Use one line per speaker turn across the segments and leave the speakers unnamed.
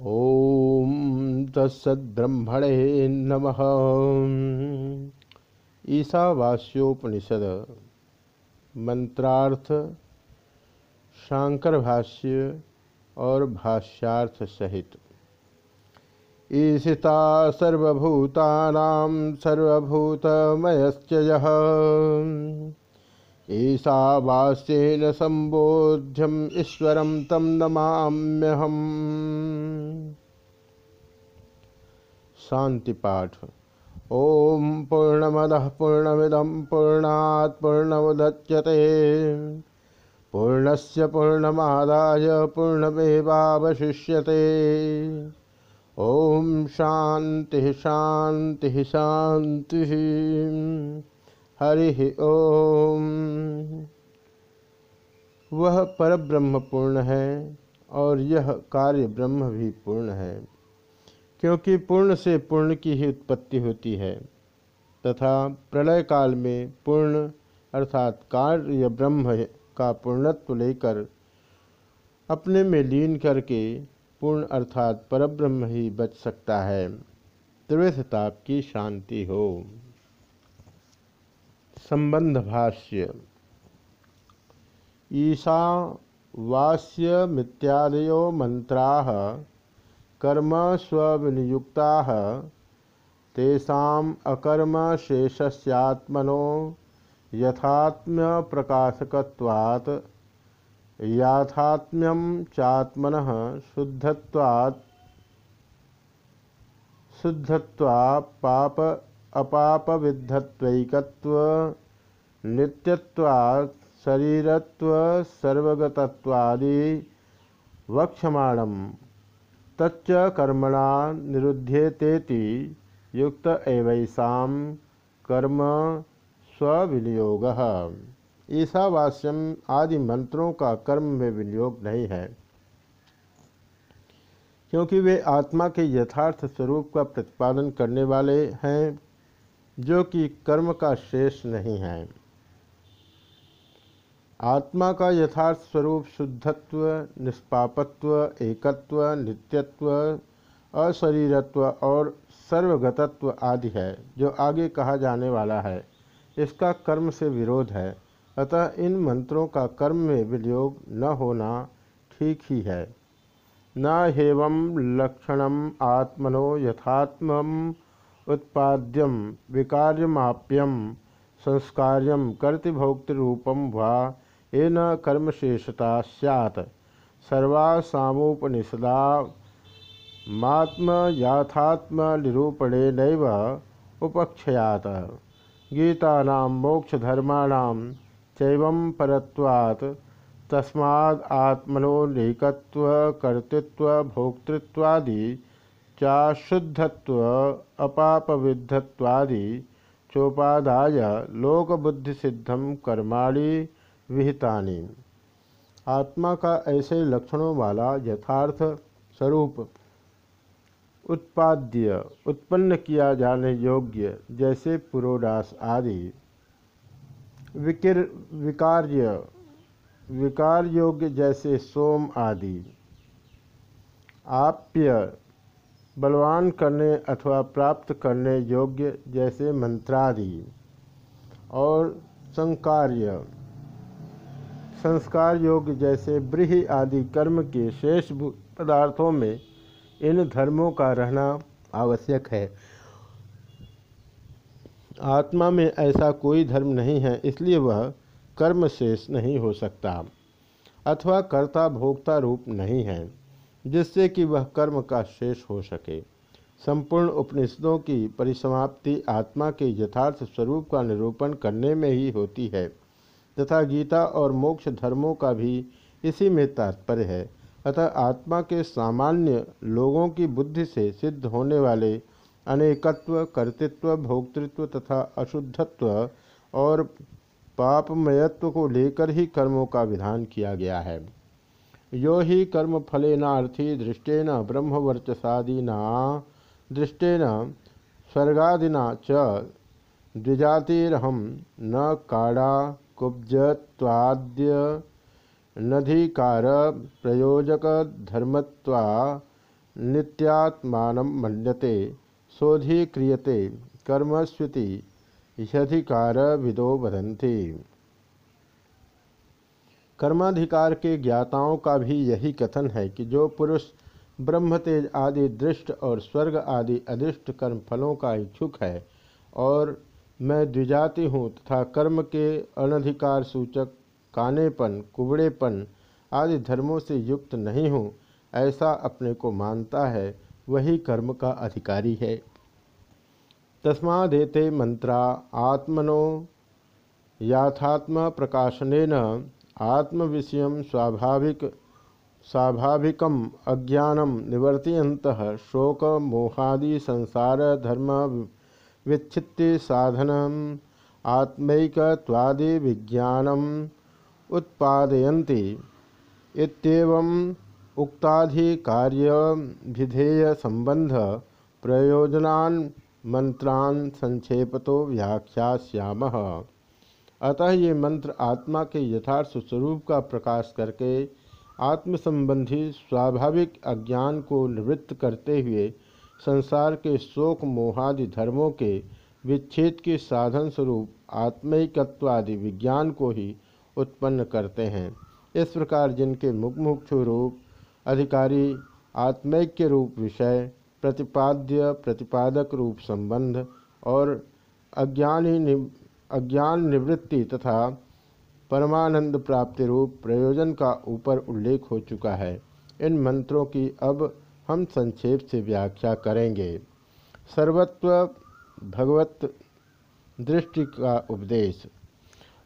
ओम तत्सद्ब्रह्मणे नमः। ईशावास्योपनिषद मंत्रार्थ शांकर भाष्य और भाष्यार्थ सहित। ईशिता सर्वभूतानां सर्वभूतमयश्च यः। ईशावास्येन संबोध्यम ईश्वरम तम नमाम्यहम। शांति पाठ। ओम पूर्णमद पूर्णमिदम पूर्णात् पूर्णमुदच्यते। पूर्णस्य पूर्णमादाय पूर्णमेवावशिष्यते। ओम शांति शांति शांति। हरि ओम। वह परब्रह्म पूर्ण है और यह कार्य ब्रह्म भी पूर्ण है, क्योंकि पूर्ण से पूर्ण की ही उत्पत्ति होती है, तथा प्रलय काल में पूर्ण अर्थात कार्य ब्रह्म का पूर्णत्व लेकर अपने में लीन करके पूर्ण अर्थात परब्रह्म ही बच सकता है। त्रिवताप की शांति हो। संबंध भाष्य ईशा वास्य मित्यादयो मंत्रा, कर्म स्विनियुक्ता तेषाम अकर्म शेषस्यात्मनो यथात्म्य प्रकाशकत्वात् याथात्म्यम चात्मन शुद्धत्वात्, शुद्धत्वा पाप अपाप विद्धत्वैकत्व नित्यत्वात् तच्च कर्मणा निरुध्येतेति युक्त एवैसा कर्म स्विनियोग ईशावास्यम आदि मंत्रों का कर्म में विनियोग नहीं है, क्योंकि वे आत्मा के यथार्थ स्वरूप का प्रतिपादन करने वाले हैं। जो कि कर्म का शेष नहीं है। आत्मा का यथार्थ स्वरूप शुद्धत्व, निष्पापत्व, एकत्व, नित्यत्व, अशरीरत्व और सर्वगतत्व आदि है, जो आगे कहा जाने वाला है। इसका कर्म से विरोध है, अतः इन मंत्रों का कर्म में विनियोग न होना ठीक ही है। न हेवं लक्षणम आत्मनो यथात्म उत्पाद्यम विकार्यमाप्यम संस्कार्य कर्तृभोक्तृरूपम वा येन कर्मशेषता सैत् सर्वासामुपनिषदा मात्मयाथात्मनिरूपणेन उपक्षयात। गीता मोक्षधर्माणां चैवं चाशुद्धत्व, अपापविद्धत्वादि चोपादाय लोकबुद्धिसिद्धम कर्माणि विहितानि। आत्मा का ऐसे लक्षणों वाला यथार्थ स्वरूप उत्पाद्य, उत्पन्न किया जाने योग्य, जैसे पुरोडास आदि। विकिर, विकार्य विकार योग्य जैसे सोम आदि। आप्य बलवान करने अथवा प्राप्त करने योग्य जैसे मंत्रादि। और संकार्य। संस्कार योग्य जैसे ब्रीहि आदि कर्म के शेष पदार्थों में इन धर्मों का रहना आवश्यक है। आत्मा में ऐसा कोई धर्म नहीं है, इसलिए वह कर्म शेष नहीं हो सकता, अथवा कर्ता भोक्ता रूप नहीं है। जिससे कि वह कर्म का शेष हो सके। संपूर्ण उपनिषदों की परिसमाप्ति आत्मा के यथार्थ स्वरूप का निरूपण करने में ही होती है, तथा गीता और मोक्ष धर्मों का भी इसी में तात्पर्य है। अतः आत्मा के सामान्य लोगों की बुद्धि से सिद्ध होने वाले अनेकत्व, कर्तृत्व, भोक्तृत्व तथा अशुद्धत्व और पापमयत्व को लेकर ही कर्मों का विधान किया गया है। यो हि कर्म फलेनार्थी दृष्टेन ब्रह्मवर्चसादीना, दृष्टेन स्वर्गादिना च द्विजातिरहम न काड़ा कुब्जत्वाद्य नधिकार प्रयोजक धर्मत्वा नित्यात्मान मन्यते क्रियते कर्मस्विति यधिकार विदो वदंती कर्माधिकार के ज्ञाताओं का भी यही कथन है कि जो पुरुष ब्रह्मतेज आदि दृष्ट और स्वर्ग आदि अदृष्ट कर्म फलों का इच्छुक है और मैं द्विजाति हूँ तथा कर्म के अनधिकार सूचक कानेपन, कुबड़ेपन आदि धर्मों से युक्त नहीं हूँ, ऐसा अपने को मानता है, वही कर्म का अधिकारी है। तस्मादेते मंत्रा आत्मनो याथात्म प्रकाशन आत्म विषय स्वाभाविक स्वाभाविक अज्ञानम निवर्तयंत शोक, मोहादि, संसार, धर्म, विच्छित्ति साधन आत्मैकवादि विज्ञानम उत्पादयन्ति। इत्येवं उक्ताधिकार्यभिधेय संबंध प्रयोजनान् मंत्रान संक्षेप तो व्याख्याश्याम अतः ये मंत्र आत्मा के यथार्थ स्वरूप का प्रकाश करके आत्म संबंधी स्वाभाविक अज्ञान को निवृत्त करते हुए संसार के शोक मोहादि धर्मों के विच्छेद के साधन स्वरूप आत्मिकत्वादि विज्ञान को ही उत्पन्न करते हैं। इस प्रकार जिनके मुखमुक्षु रूप, अधिकारी, आत्मैक्य रूप विषय, प्रतिपाद्य, प्रतिपादक रूप संबंध और अज्ञानी अज्ञान निवृत्ति तथा परमानंद प्राप्ति रूप प्रयोजन का ऊपर उल्लेख हो चुका है। इन मंत्रों की अब हम संक्षेप से व्याख्या करेंगे। सर्वत्व भगवत दृष्टि का उपदेश।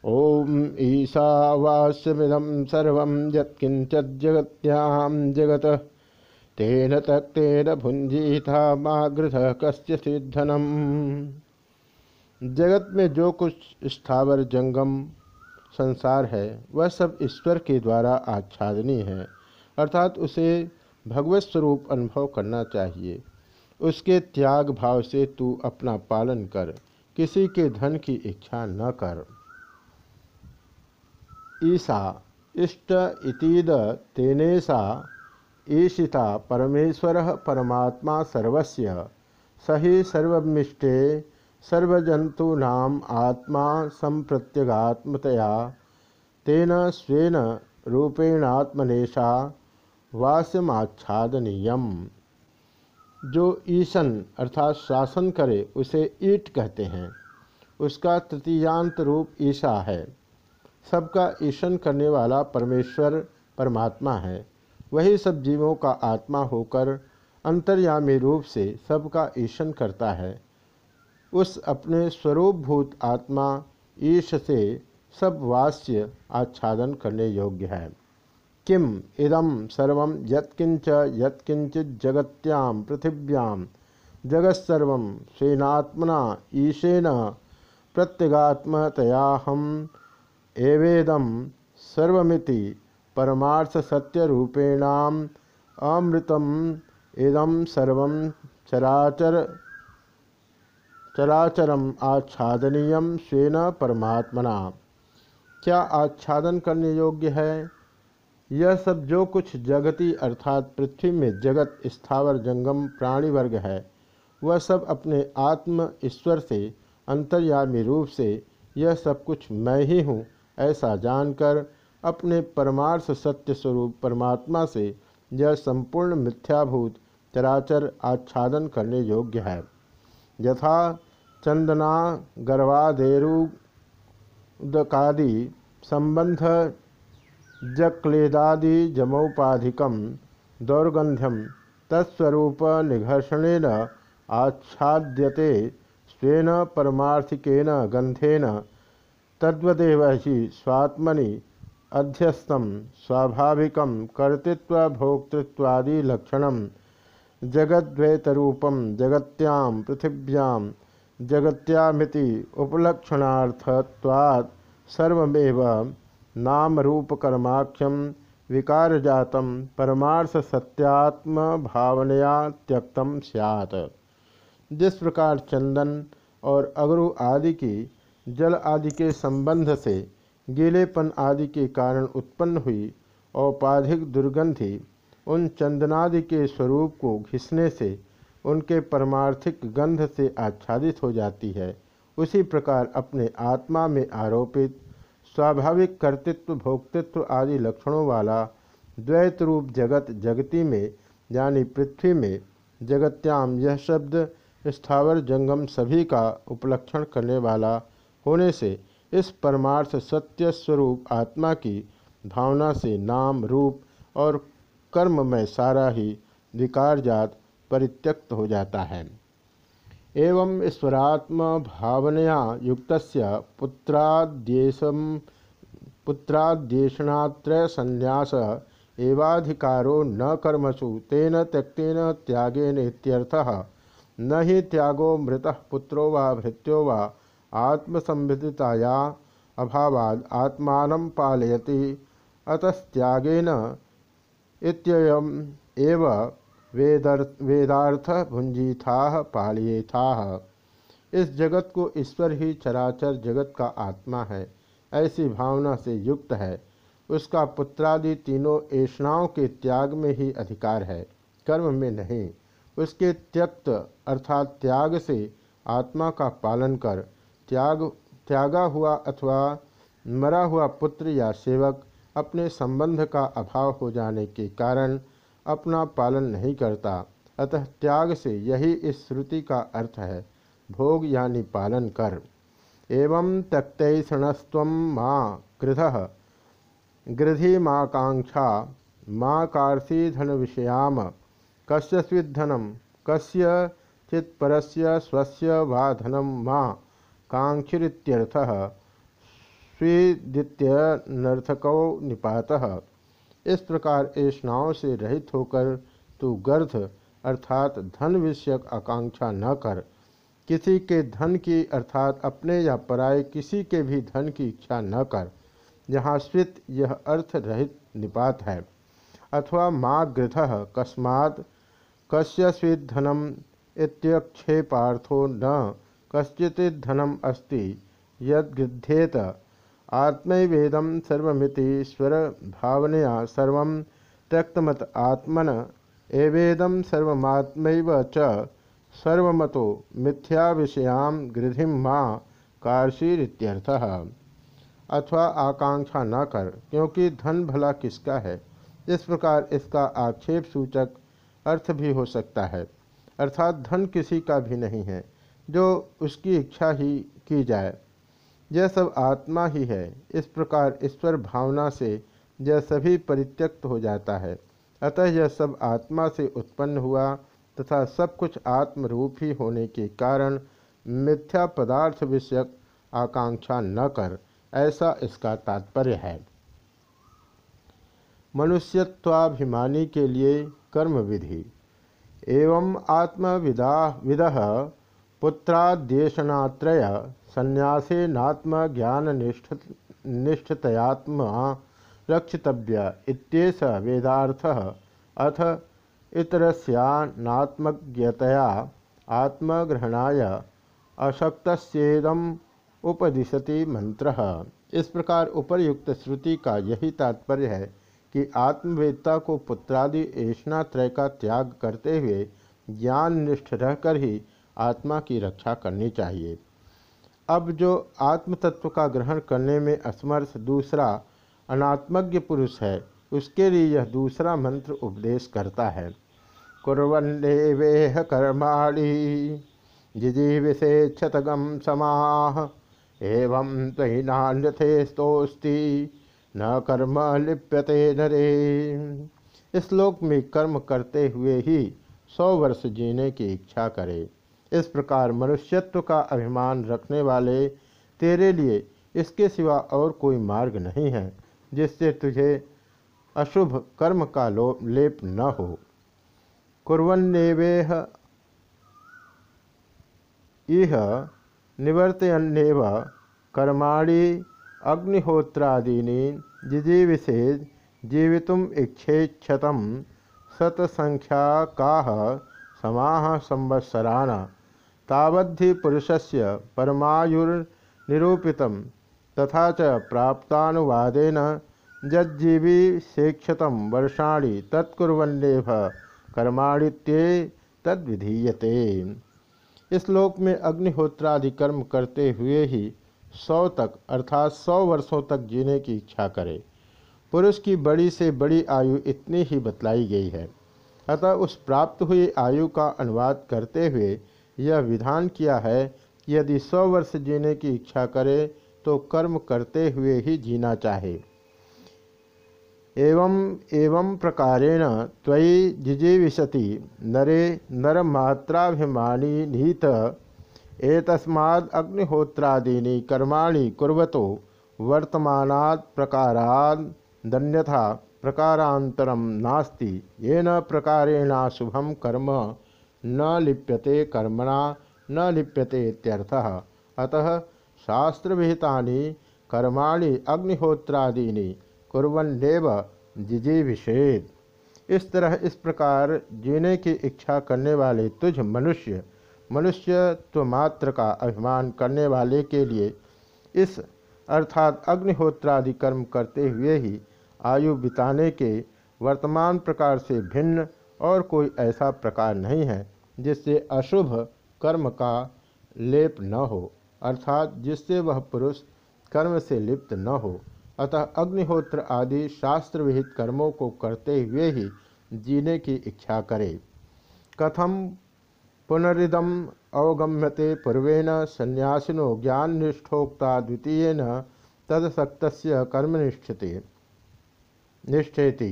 ओम ईशावास्यमिदम सर्व जगत्याम जगत, तेन तत्तेन भुंजीथा मागृथ कस्य सिद्धनम। जगत में जो कुछ स्थावर, जंगम, संसार है, वह सब ईश्वर के द्वारा आच्छादनीय है। अर्थात उसे भगवत स्वरूप अनुभव करना चाहिए। उसके त्याग भाव से तू अपना पालन कर, किसी के धन की इच्छा न कर। ईसा, इष्ट इतीद तेनेसा, ईशिता परमेश्वर परमात्मा सर्वस्य, सही सर्वमिष्टे सर्वजंतूनाम आत्मा संप्रत्यगात्मतया तेन स्वेन रूपेणात्मनेशा वास्यमाच्छादनीय जो ईशन अर्थात शासन करे, उसे ईट कहते हैं। उसका तृतीयांत रूप ईशा है। सबका ईशन करने वाला परमेश्वर, परमात्मा है। वही सब जीवों का आत्मा होकर अंतर्यामी रूप से सबका ईशन करता है। उस अपने स्वरूपभूत आत्मा ईश से सब वास्य आच्छादन करने योग्य है। किम इदम सर्व यत्किंच यत्किंचित जगत्याम पृथिव्याम जगत्सर्व स्वेनात्मना ईशेन प्रत्यगात्मतया हम एवेदम सर्वमिति परमार्थ सत्य रूपेणाम अमृतम इदम सर्व चराचर चराचरम आच्छादनीय स्वेन परमात्मना। क्या आच्छादन करने योग्य है? यह सब जो कुछ जगती अर्थात पृथ्वी में जगत, स्थावर, जंगम, प्राणी वर्ग है, वह सब अपने आत्म ईश्वर से, अंतर्यामी रूप से, यह सब कुछ मैं ही हूँ, ऐसा जानकर अपने परमार्थ सत्य स्वरूप परमात्मा से यह संपूर्ण मिथ्याभूत चराचर आच्छादन करने योग्य है। यथा चंदना गर्वादेरुदकादि संबंध, जक्लेदादि जमौपाधिकम दौर्गंध्यम तत्स्वरूप निघर्षणेन आच्छाद्यते स्वेन, परमार्थिकेन गंधेन तद्वदेव ही स्वात्मनि अध्यस्तम स्वाभाविक कर्तृत्व भोक्तृत्वादि लक्षण जगद्वैतरूपम जगत्याम पृथिव्याम जगत्यामिति उपलक्षणार्थत्वात् सर्वमेव नाम रूप कर्माख्यम विकार जातम परमार्थ सत्यात्म भावनया त्यक्तम स्यात्। जिस प्रकार चंदन और अगरु आदि की जल आदि के संबंध से गीलेपन आदि के कारण उत्पन्न हुई औपाधिक दुर्गंधि उन चंदनादि के स्वरूप को घिसने से उनके परमार्थिक गंध से आच्छादित हो जाती है। उसी प्रकार अपने आत्मा में आरोपित, स्वाभाविक कर्तृत्व, भोक्तृत्व आदि लक्षणों वाला द्वैत रूप जगत, जगती में, यानी पृथ्वी में, जगत्याम यह शब्द स्थावर जंगम सभी का उपलक्षण करने वाला होने से इस परमार्थ सत्य स्वरूप आत्मा की भावना से नाम, रूप और कर्म में सारा ही विकार जात परित्यक्त हो जाता है। एवं ईश्वरात्म भावनया युक्त पुत्राद्येशम पुत्राद्येषणात्रय संन्यास एवाधिकारो न कर्मसु, तेन त्यक्तेन त्यागेन न ही त्यागो मृत पुत्रो वा भृत्यो वा आत्मसंविदिताया अभावाद आत्मान पालयति, अतस्त्यागेन इत्ययम एव वेदार्थ भुंजीथा पालियेथा इस जगत को ईश्वर ही चराचर जगत का आत्मा है, ऐसी भावना से युक्त है। उसका पुत्रादि तीनों ऐषणाओं के त्याग में ही अधिकार है, कर्म में नहीं। उसके त्यक्त अर्थात त्याग से आत्मा का पालन कर, त्याग, त्यागा हुआ अथवा मरा हुआ पुत्र या सेवक अपने संबंध का अभाव हो जाने के कारण अपना पालन नहीं करता। अतः त्याग से यही इस श्रुति का अर्थ है। भोग यानी पालन कर। एवं त्यक्तैषणस्व माँ कृध। गृधि माकांक्षा माँ कार्षी धन विषयाम। कस्य स्विधनम कस्य चित्परस्य स्वस्य वा धनम माँ। कांक्षित्यर्थः स्वीदित्यनर्थको निपातः। इस प्रकार ऐष्णाओं से रहित होकर तू गर्थ अर्थात धन विषयक आकांक्षा न कर। किसी के धन की अर्थात अपने या पराये किसी के भी धन की इच्छा न कर यहाँ स्वित यह अर्थ रहित निपात है। अथवा माँ गृध कस्मात् कस्य स्वित धनम इत्यक्षेपार्थो न कश्चिधनम अस्ति यदृध्येत आत्मवेदम सर्वमिति स्वर भावनया सर्व त्यक्तमत आत्मन एवेदम सर्वमात्मैव च सर्वमतो मिथ्या विषयाम गृधि माँ कार्षीरित्यर्थः अथवा आकांक्षा न कर, क्योंकि धन भला किसका है? इस प्रकार इसका आक्षेप सूचक अर्थ भी हो सकता है। अर्थात धन किसी का भी नहीं है, जो उसकी इच्छा ही की जाए। यह सब आत्मा ही है। इस प्रकार ईश्वर भावना से यह सभी परित्यक्त हो जाता है। अतः यह सब आत्मा से उत्पन्न हुआ तथा सब कुछ आत्म रूप ही होने के कारण मिथ्या पदार्थ विषयक आकांक्षा न कर, ऐसा इसका तात्पर्य है। मनुष्यत्वाभिमानी के लिए कर्म विधि एवं आत्मविदा, विद पुत्रादेशनात्रय संन्यासे नात्म ज्ञान निष्ठ निष्ठतयात्मा रक्षितव्य इत्येष वेदार्थः अथ इतरस्यात्मज्ञतया आत्मग्रहणाय अशक्तस्येदम उपदिशति मंत्र इस प्रकार उपर्युक्त श्रुति का यही तात्पर्य है कि आत्मवेदता को पुत्रादि ऐष्णात्रय का त्याग करते हुए ज्ञान निष्ठ रहकर ही आत्मा की रक्षा करनी चाहिए। अब जो आत्म तत्व का ग्रहण करने में असमर्थ दूसरा अनात्मज्ञ पुरुष है, उसके लिए यह दूसरा मंत्र उपदेश करता है। कुरेह कर्माणी जिजीविषे क्षतगम समाह, एवं तही नान्यथे स्तोस्ती न कर्म लिप्यते नरे। इस श्लोक में कर्म करते हुए ही सौ वर्ष जीने की इच्छा करे। इस प्रकार मनुष्यत्व का अभिमान रखने वाले तेरे लिए इसके सिवा और कोई मार्ग नहीं है, जिससे तुझे अशुभ कर्म का लो लेप न हो। कुरन्नेवेह इह निवर्तयन्नेव कर्माणि अग्निहोत्रादीनि जिजीविषे जीवितुम इच्छेक्षतम शतसंख्याका समाह संवत्सराण। तावद्धि पुरुषस्य परमायुर्निरूपित तथा च प्राप्तानुवादेन जज्जीवी शेक्षतम वर्षाणी तत्कुर्वन्नेभ कर्माणित्ये तद्विधीयते। इस लोक में अग्निहोत्रादि कर्म करते हुए ही सौ तक अर्थात सौ वर्षों तक जीने की इच्छा करे। पुरुष की बड़ी से बड़ी आयु इतनी ही बतलाई गई है। अतः उस प्राप्त हुई आयु का अनुवाद करते हुए यह विधान किया है कि यदि सौ वर्ष जीने की इच्छा करे तो कर्म करते हुए ही जीना चाहे। एवं एवं प्रकारेण त्वयि जिजीविशति नरे नरमात्राभिमानी नीत एतस्माद् अग्निहोत्रादीनि कर्माणि कुर्वतो, वर्तमानात् प्रकाराद् दन्यथा प्रकारान्तरं नास्ति, येन प्रकारेणाशुभं कर्म न लिप्यते कर्मणा, न लिप्यते इत्यर्थः। अतः शास्त्रविहितानि, कर्माणि, अग्निहोत्रादीनि कुरन्नेव जिजीविषेद इस तरह इस प्रकार जीने की इच्छा करने वाले तुझ मनुष्य मनुष्यत्व मात्र का अभिमान करने वाले के लिए इस अर्थात अग्निहोत्रादि कर्म करते हुए ही आयु बिताने के वर्तमान प्रकार से भिन्न और कोई ऐसा प्रकार नहीं है। जिससे अशुभ कर्म का लेप न हो, अर्थात जिससे वह पुरुष कर्म से लिप्त न हो। अतः अग्निहोत्र आदि शास्त्र विहित कर्मों को करते हुए ही जीने की इच्छा करे। कथम पुनरिदम अवगम्यते पूर्वेण संन्यासिनो ज्ञान निष्ठोक्ता द्वितीय तदसक्त कर्मनिष्ठते निष्ठेति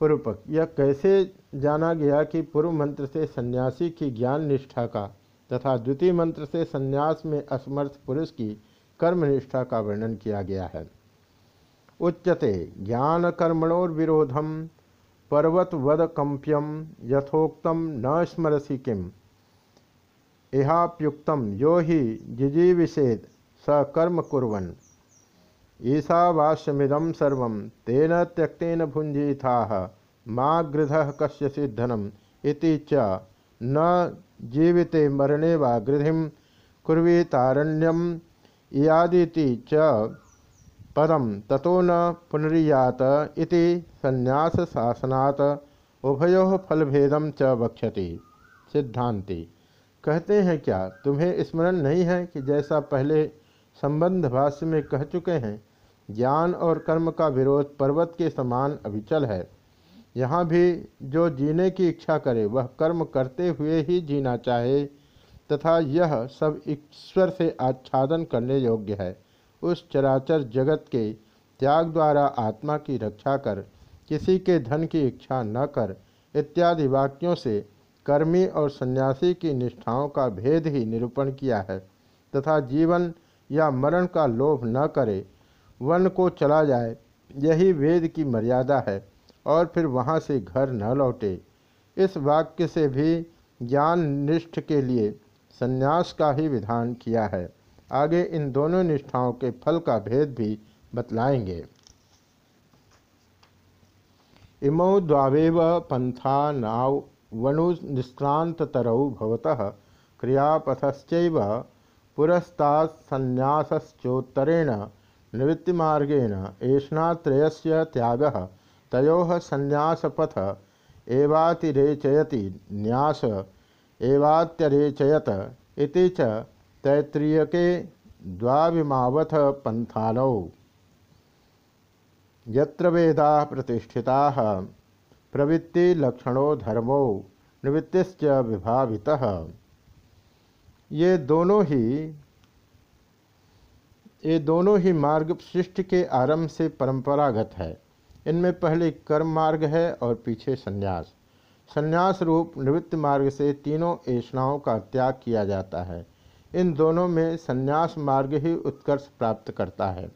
पूर्वक यह कैसे जाना गया कि पूर्व मंत्र से सन्यासी की ज्ञान निष्ठा का तथा द्वितीय मंत्र से संन्यास में असमर्थ पुरुष की कर्मनिष्ठा का वर्णन किया गया है। उच्यते, ज्ञान कर्मणोर्विरोधम पर्वतवद कंप्यम, यथोक्तम न स्मरसी किम। इहाप्युक्तम यो ही जिजीविषेद, स कर्म कुरन ईशावास्यमिदम सर्व, तेन त्यक्तेन भुंजीथा माँ गृध कश्यसि धनम इति च न जीविते मरणे वा गृधि कुर्वीतारण्यम इयादिति च पदम ततो न पुनरीयात इति संन्यास शासनात् उभयो फलभेदम च वक्षति सिद्धांति कहते हैं क्या, तुम्हें स्मरण नहीं है कि जैसा पहले संबंध भाष्य में कह चुके हैं ज्ञान और कर्म का विरोध पर्वत के समान अभिचल है। यहाँ भी जो जीने की इच्छा करे, वह कर्म करते हुए ही जीना चाहे, तथा यह सब ईश्वर से आच्छादन करने योग्य है। उस चराचर जगत के त्याग द्वारा आत्मा की रक्षा कर, किसी के धन की इच्छा न कर, इत्यादि वाक्यों से कर्मी और सन्यासी की निष्ठाओं का भेद ही निरूपण किया है, तथा जीवन या मरण का लोभ न करे वन को चला जाए, यही वेद की मर्यादा है, और फिर वहाँ से घर न लौटे। इस वाक्य से भी ज्ञान निष्ठ के लिए संन्यास का ही विधान किया है। आगे इन दोनों निष्ठाओं के फल का भेद भी बतलाएँगे। इमौ द्वावेव पंथा नाव वणु निष्क्रांततरौ भवतः क्रियापथश्चैव पुरस्तात्सन्यासश्चोत्तरेण निवृत्तिमार्गेण एष्णात्रयस्य त्यागः, तयोः संन्यासपथ, एवातिरेचयति न्यास, एवात्यरेचयत इति च तैत्रीयके द्वाविमावथ पंथानौ यत्र वेदा प्रतिष्ठिता, प्रवृत्ति लक्षणों धर्मो, निवृत्तिश्च विभावितः। ये दोनों ही ये दोनों ही मार्ग सृष्टि के आरंभ से परंपरागत है। इनमें पहले कर्म मार्ग है और पीछे संन्यास। संन्यास रूप निवृत्ति मार्ग से तीनों ऐषणाओं का त्याग किया जाता है। इन दोनों में संन्यास मार्ग ही उत्कर्ष प्राप्त करता है।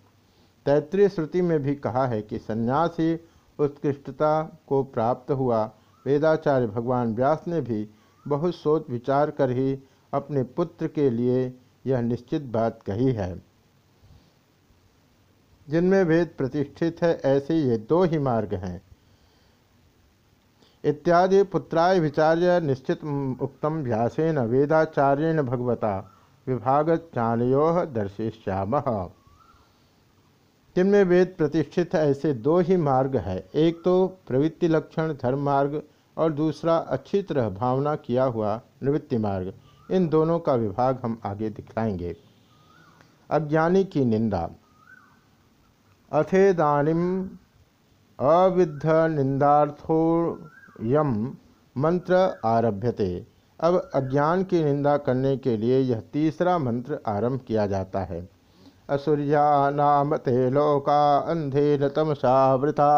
तैतृय श्रुति में भी कहा है कि संन्यास ही उत्कृष्टता को प्राप्त हुआ। वेदाचार्य भगवान व्यास ने भी बहुत सोच विचार कर ही अपने पुत्र के लिए यह निश्चित बात कही है। जिनमें वेद प्रतिष्ठित है, ऐसे ये दो ही मार्ग हैं। इत्यादि पुत्राय विचार्य निश्चित उक्तम व्यासेन वेदाचार्येण भगवता विभाग चानयो दर्शिष्याम जिनमें वेद प्रतिष्ठित ऐसे दो ही मार्ग है। एक तो प्रवृत्ति लक्षण, धर्म मार्ग, और दूसरा अच्छी तरह भावना किया हुआ निवृत्ति मार्ग। इन दोनों का विभाग हम आगे दिखलाएँगे। अज्ञानी की निंदा। अथेदानिम अविद्ध निंदार्थो यम मंत्र आरभ्यते। अब अज्ञान की निंदा करने के लिए यह तीसरा मंत्र आरंभ किया जाता है। असुरिया नाम ते लोका अंधे न तमसावृता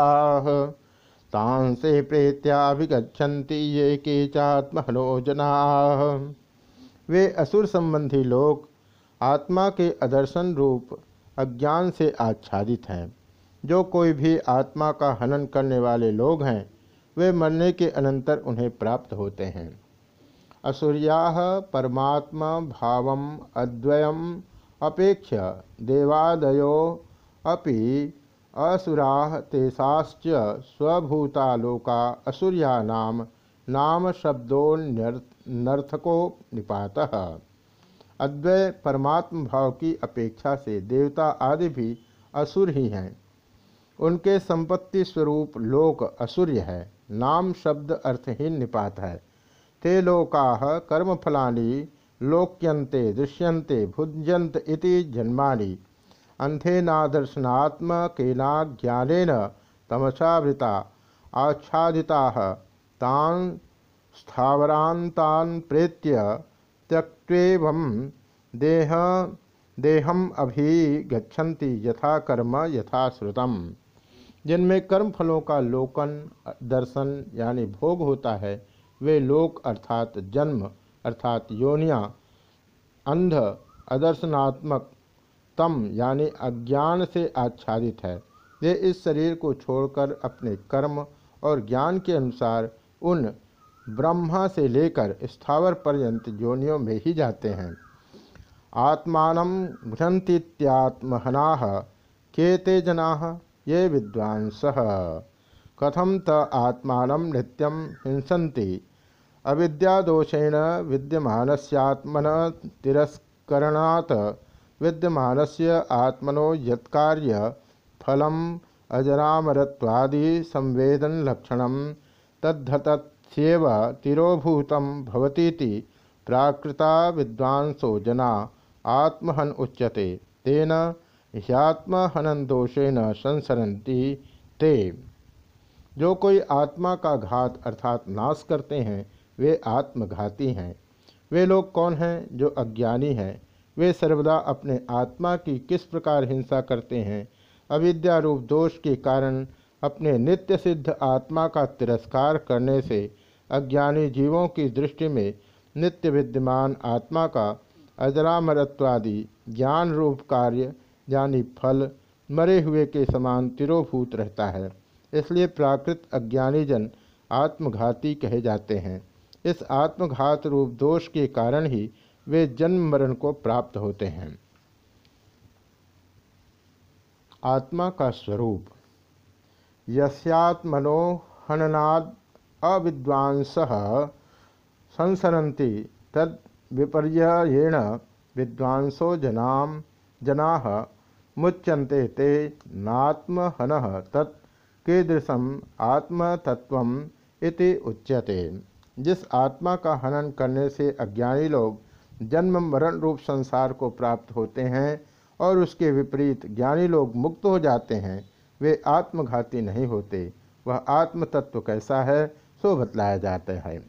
तांसे प्रेत्याभिगछन्ति ये के चात्महनो जना वे असुर संबंधी लोग आत्मा के अदर्शन रूप अज्ञान से आच्छादित हैं। जो कोई भी आत्मा का हनन करने वाले लोग हैं, वे मरने के अनंतर उन्हें प्राप्त होते हैं। असुरिया परमात्मा भाव अद्वयम अपेक्ष देवादयो अपि असुरा तेषाश्च स्वभूतालोका असुरिया नाम नाम शब्दोन्नर्थको निपात अद्वय परमात्म भाव की अपेक्षा से देवता आदि भी असुर ही हैं। उनके संपत्ति स्वरूप लोक असुर्य है, नाम शब्द अर्थहीन निपात है। ते लोका कर्मफलानि, लोक्यन्ते दृश्यन्ते भुज्यन्त इति जन्मानि। ज्ञानेन तमसावृता, आच्छादिता, तान प्रेत्य त्यक्वेवं देह, देहम अभिगछन्ति यथा कर्म, यथा श्रुतम। जिनमें कर्म फलों का लोकन, दर्शन यानी भोग होता है, वे लोक अर्थात जन्म, अर्थात योनिया, अंध, अदर्शनात्मक, तम यानी अज्ञान से आच्छादित है। वे इस शरीर को छोड़कर अपने कर्म और ज्ञान के अनुसार उन ब्रह्मा से लेकर स्थावर पर्यंत योनियों में ही जाते हैं। आत्मान घ्रंतीत्यात्महना केते जना? ये विद्वांस कथम त आत्मा नित्यम हिंसन्ति? अविद्यादोषेण विद्यमानस्यात्मन तिरस्करणात्, विद्यमानस्य आत्मनो यत्कार्य फलम, अजरामरत्वादि संवेदन लक्षण तिरोभूतं भवतीति प्राकृता विद्वांसो जना आत्महन उच्यते। तेन ह्यात्महनन दोषेण संसरती ते। जो कोई आत्मा का घात अर्थात नाश करते हैं, वे आत्मघाती हैं। वे लोग कौन हैं जो अज्ञानी हैं? वे सर्वदा अपने आत्मा की किस प्रकार हिंसा करते हैं? अविद्या रूप दोष के कारण अपने नित्य सिद्ध आत्मा का तिरस्कार करने से अज्ञानी जीवों की दृष्टि में नित्य विद्यमान आत्मा का अजरामरत्वादि ज्ञान रूप कार्य यानी फल मरे हुए के समान तिरोभूत रहता है। इसलिए प्राकृत अज्ञानी जन आत्मघाती कहे जाते हैं। इस आत्मघात रूप दोष के कारण ही वे जन्म मरण को प्राप्त होते हैं। आत्मा का स्वरूप यस्यात्मनो हननाद अविद्वांस संसरती तद विपर्ययेण विद्वांसो जनाम, जना मुच्यन्ते ते नात्महन। तत् आत्मतत्व इति उच्यते। जिस आत्मा का हनन करने से अज्ञानी लोग जन्म मरण रूप संसार को प्राप्त होते हैं और उसके विपरीत ज्ञानी लोग मुक्त हो जाते हैं वे आत्मघाती नहीं होते। वह आत्म तत्व कैसा है, सो बतलाया जाता है।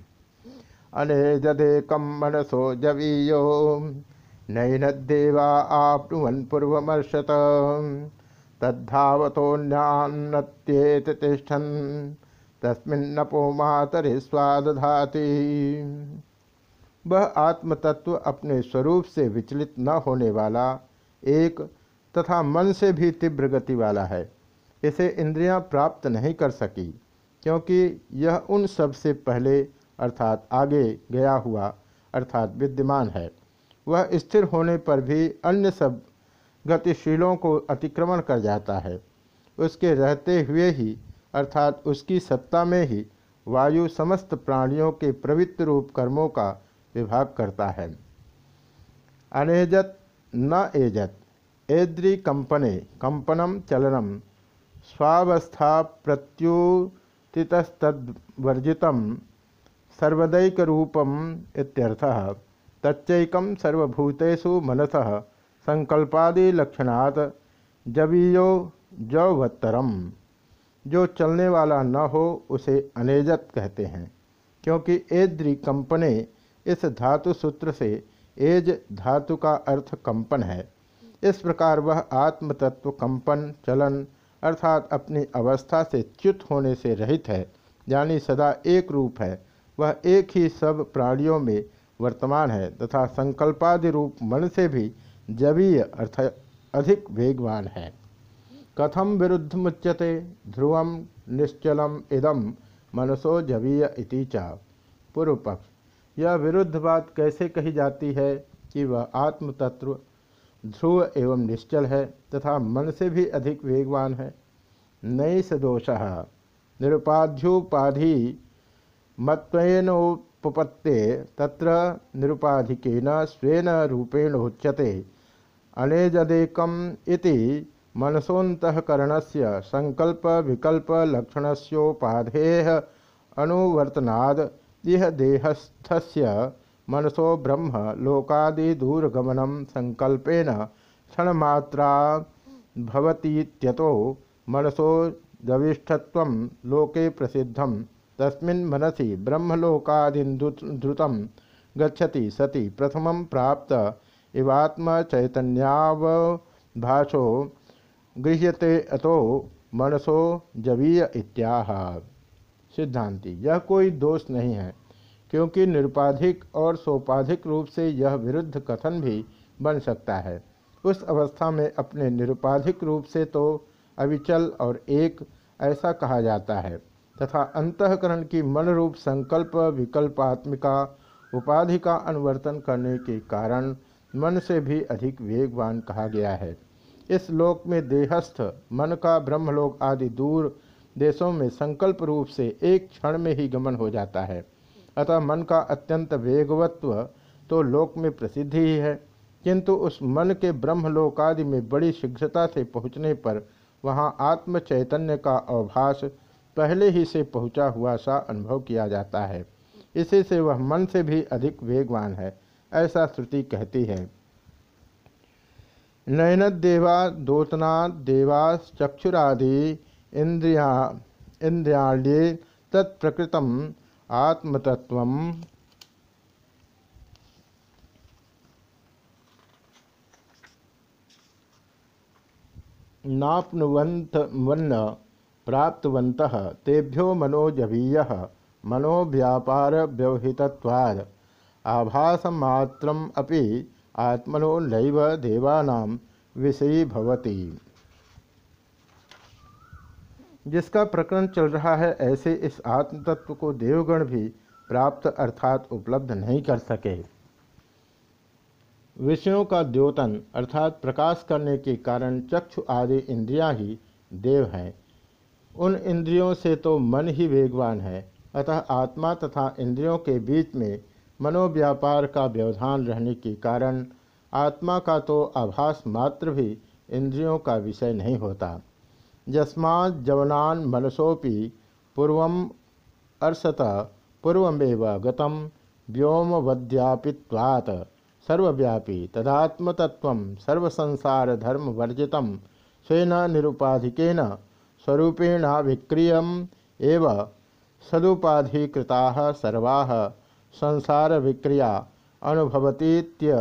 अने जदे कम मनसो जवीयो, नैनदेवा आप्नुवन् पूर्वमर्शत तद्धावतोन्यान्नत्येत तिष्ठन् तस्मिन्नपो मातरि स्वादधाति। वह आत्मतत्व अपने स्वरूप से विचलित न होने वाला एक तथा मन से भी तीव्र गति वाला है। इसे इंद्रियाँ प्राप्त नहीं कर सकी, क्योंकि यह उन सबसे पहले, अर्थात आगे गया हुआ, अर्थात विद्यमान है। वह स्थिर होने पर भी अन्य सब गतिशीलों को अतिक्रमण कर जाता है। उसके रहते हुए ही, अर्थात उसकी सत्ता में ही, वायु समस्त प्राणियों के प्रवृत्त रूप कर्मों का विभाग करता है। अनेजत न एजत, एद्री कंपने, कंपनम चलनम स्वावस्था प्रत्युतितस्तवर्जित सर्वदैक रूपम इत्यर्थः तच्चैकम सर्वभूतेषु मनसः संकल्पादिलक्षणात् जवीयो जवत्तरम। जो चलने वाला न हो, उसे अनेजत कहते हैं, क्योंकि एद्री कंपने इस धातु सूत्र से एज धातु का अर्थ कंपन है। इस प्रकार वह आत्म तत्व कंपन, चलन अर्थात अपनी अवस्था से च्युत होने से रहित है, यानी सदा एक रूप है। वह एक ही सब प्राणियों में वर्तमान है तथा संकल्पादि रूप मन से भी जवीय अर्थ अधिक वेगवान है। कथम विरुद्ध मुच्यते ध्रुवम निश्चलम इदम मनसो जवीय इति चा। पूर्व पक्ष यह विरुद्ध बात कैसे कही जाती है कि वह आत्म तत्व ध्रुव एवं निश्चल है तथा मन से भी अधिक वेगवान है। नई सदोष निरुपाध्युपाधि मत्वेनोपपत्ते तत्र निरुपाधिकेन स्वेन रूपेण उच्यते। अनेजदेकम इति मनसोतकरण से संकल्प विकल्प लक्षणस्योपाधे अनुवर्तनाद यह देहस्थस्य मनसो ब्रह्म लोकादिदूरगमनम संकल्पेन क्षणमात्रा भवतीत्यतो मनसो दविष्ठत्व लोके प्रसिद्धम तस्मिन् मनसि ब्रह्मलोकादिद्रुतं गच्छति सति प्रथम प्राप्त इवात्म चैतन्यावभाषो गृह्यते अतो मनसो जवीय इत्याह। सिद्धांति, यह कोई दोष नहीं है। क्योंकि निरुपाधिक और सोपाधिक रूप से यह विरुद्ध कथन भी बन सकता है। उस अवस्था में अपने निरुपाधिक रूप से तो अविचल और एक ऐसा कहा जाता है, तथा अंतकरण की मन रूप संकल्प, विकल्पात्मिका, उपाधि का अनुवर्तन करने के कारण मन से भी अधिक वेगवान कहा गया है। इस लोक में देहस्थ, मन का ब्रह्मलोक आदि दूर देशों में संकल्प रूप से एक क्षण में ही गमन हो जाता है। अतः मन का अत्यंत वेगवत्व तो लोक में प्रसिद्ध ही है। किंतु उस मन के ब्रह्मलोक आदि में बड़ी शीघ्रता से पहुँचने पर वहाँ आत्म चैतन्य का अवभाष पहले ही से पहुँचा हुआ सा अनुभव किया जाता है। इसी से वह मन से भी अधिक वेगवान है, ऐसा श्रुति कहती है। नयनदेवा दोतना देवाश्चक्षुरादि इंद्रिया इंद्रियाण्ये तत्प्रकृत आत्मतत्व नाप्नुवंत वन्न प्राप्तवंत तेभ्यो मनोजवीय मनोव्यापार व्यवहितवाद आभासमात्रम अपि आत्मनो नैव देवानाम विषयी भवती जिसका प्रकरण चल रहा है, ऐसे इस आत्म तत्व को देवगण भी प्राप्त अर्थात उपलब्ध नहीं कर सके। विषयों का द्योतन अर्थात प्रकाश करने के कारण चक्षु आदि इंद्रियाँ ही देव हैं। उन इंद्रियों से तो मन ही वेगवान है, अतः आत्मा तथा इंद्रियों के बीच में मनोव्यापार का व्यवधान रहने के कारण आत्मा का तो आभास मात्र भी इंद्रियों का विषय नहीं होता। जस्मा जवनान मनसोपि पूर्व अर्षत, पूर्वमेव गतम व्योमवद्यापित्वात् सर्वव्यापी तदात्मतत्व सर्वसंसार धर्म वर्जित स्वेन निरुपाधिकेन स्वरूपेणाभिक्रिय एव सदुपाधिकृता सर्वा। संसार विक्रिया अनुभवतीत्य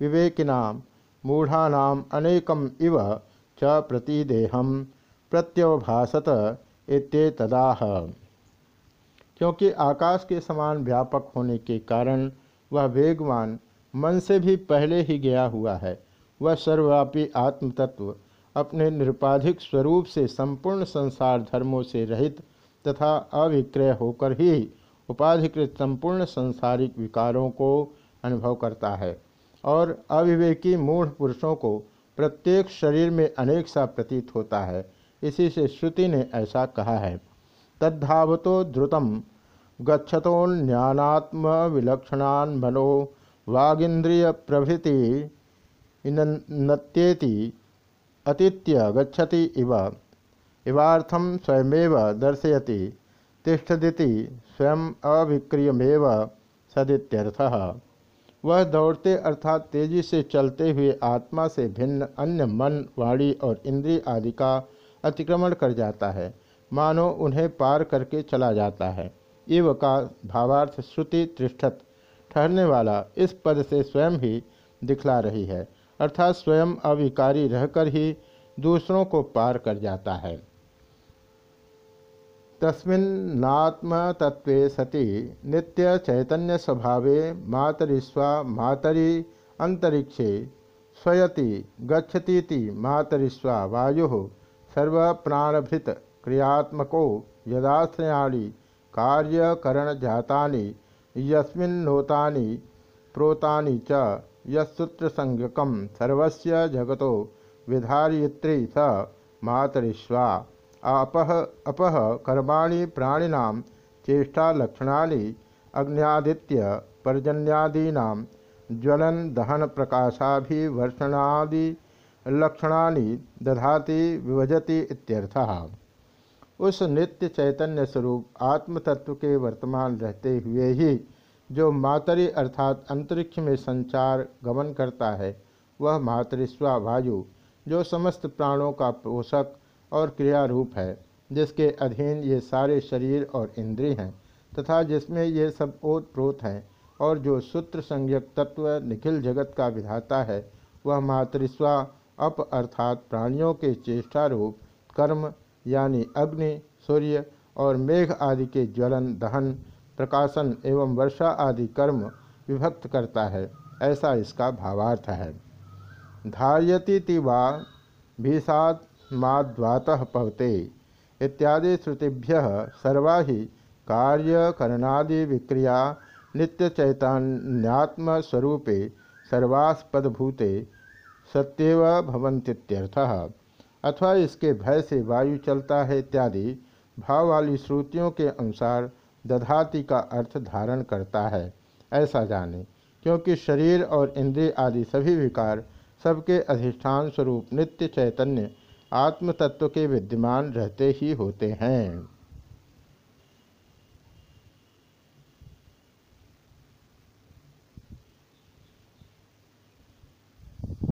विवेकिना मूढ़ानाम अनेकम इव च प्रतिदेहम। प्रत्यवभासत इत्येतदाह क्योंकि आकाश के समान व्यापक होने के कारण वह वेगवान, मन से भी पहले ही गया हुआ है। वह सर्वव्यापी आत्मतत्व, अपने निरुपाधिक स्वरूप से संपूर्ण संसार धर्मों से रहित तथा अविक्रय होकर ही उपाधिकृत संपूर्ण संसारिक विकारों को अनुभव करता है और अविवेकी मूढ़ पुरुषों को प्रत्येक शरीर में अनेक सा प्रतीत होता है। इसी से श्रुति ने ऐसा कहा है। तद्धावतो द्रुतम गच्छतोन्यात्म विलक्षणान मनो वागिंद्रिय प्रभृति नत्येति अतीत्य गच्छति इव। इवार्थम स्वयमेव दर्शयति, तिष्ठदिति स्वयं अविक्रियमेव सदित्यर्थः। वह दौड़ते अर्थात तेज़ी से चलते हुए आत्मा से भिन्न अन्य मन, वाणी और इंद्रिय आदि का अतिक्रमण कर जाता है। मानो उन्हें पार करके चला जाता है। इव का भावार्थ श्रुति तिष्ठत। ठहरने वाला इस पद से स्वयं ही दिखला रही है। अर्थात स्वयं अविकारी रहकर ही दूसरों को पार कर जाता है। तस्मिन्नात्म तत्व सति नित्य चैतन्य स्वभावे मातरिस्वा मातरी अंतरिक्षे स्वयति गच्छतीति मातरिस्वा वायु सर्वप्राणभृत क्रियात्मको यदाश्रयाणी कार्यकरण जातानि यस्मिन्नोतानि, प्रोतानि च यसूत्रसंज्ञकम सर्वस्य जगतो विधारित्री स मातरिश्वा अपह अपह कर्माणि प्राणिनां चेष्टालक्षणानि, अग्नियादित्य पर्जन्यादीनां ज्वलन दहन प्रकाशाभिवर्षणादि लक्षणानि दधाति, विभजति इत्यर्थः। उस नित्य चैतन्य स्वरूप आत्म तत्व के वर्तमान रहते हुए ही जो मातरी अर्थात अंतरिक्ष में संचार, गमन करता है, वह मातरिस्वा वायु जो समस्त प्राणों का पोषक और क्रिया रूप है, जिसके अधीन ये सारे शरीर और इंद्रिय हैं, तथा जिसमें ये सब ओत प्रोत हैं और जो सूत्र संज्ञक तत्व निखिल जगत का विधाता है, वह मातृस्वा अप अर्थात प्राणियों के चेष्टा रूप कर्म, यानी अग्नि, सूर्य और मेघ आदि के ज्वलन, दहन, प्रकाशन एवं वर्षा आदि कर्म विभक्त करता है। ऐसा इसका भावार्थ है। धार्यती वा भीषात्माद्वात पवते इत्यादि श्रुतिभ्य सर्वा ही कार्यकरणादि विक्रिया नित्य चैतन्यात्म स्वरूपे सर्वास्पदभूते सत्यव भवंतीत्यर्थः अथवा इसके भय से वायु चलता है इत्यादि भाव वाली श्रुतियों के अनुसार दधाति का अर्थ धारण करता है। ऐसा जाने, क्योंकि शरीर और इंद्रिय आदि सभी विकार सबके अधिष्ठान स्वरूप नित्य चैतन्य आत्म तत्व के विद्यमान रहते ही होते हैं।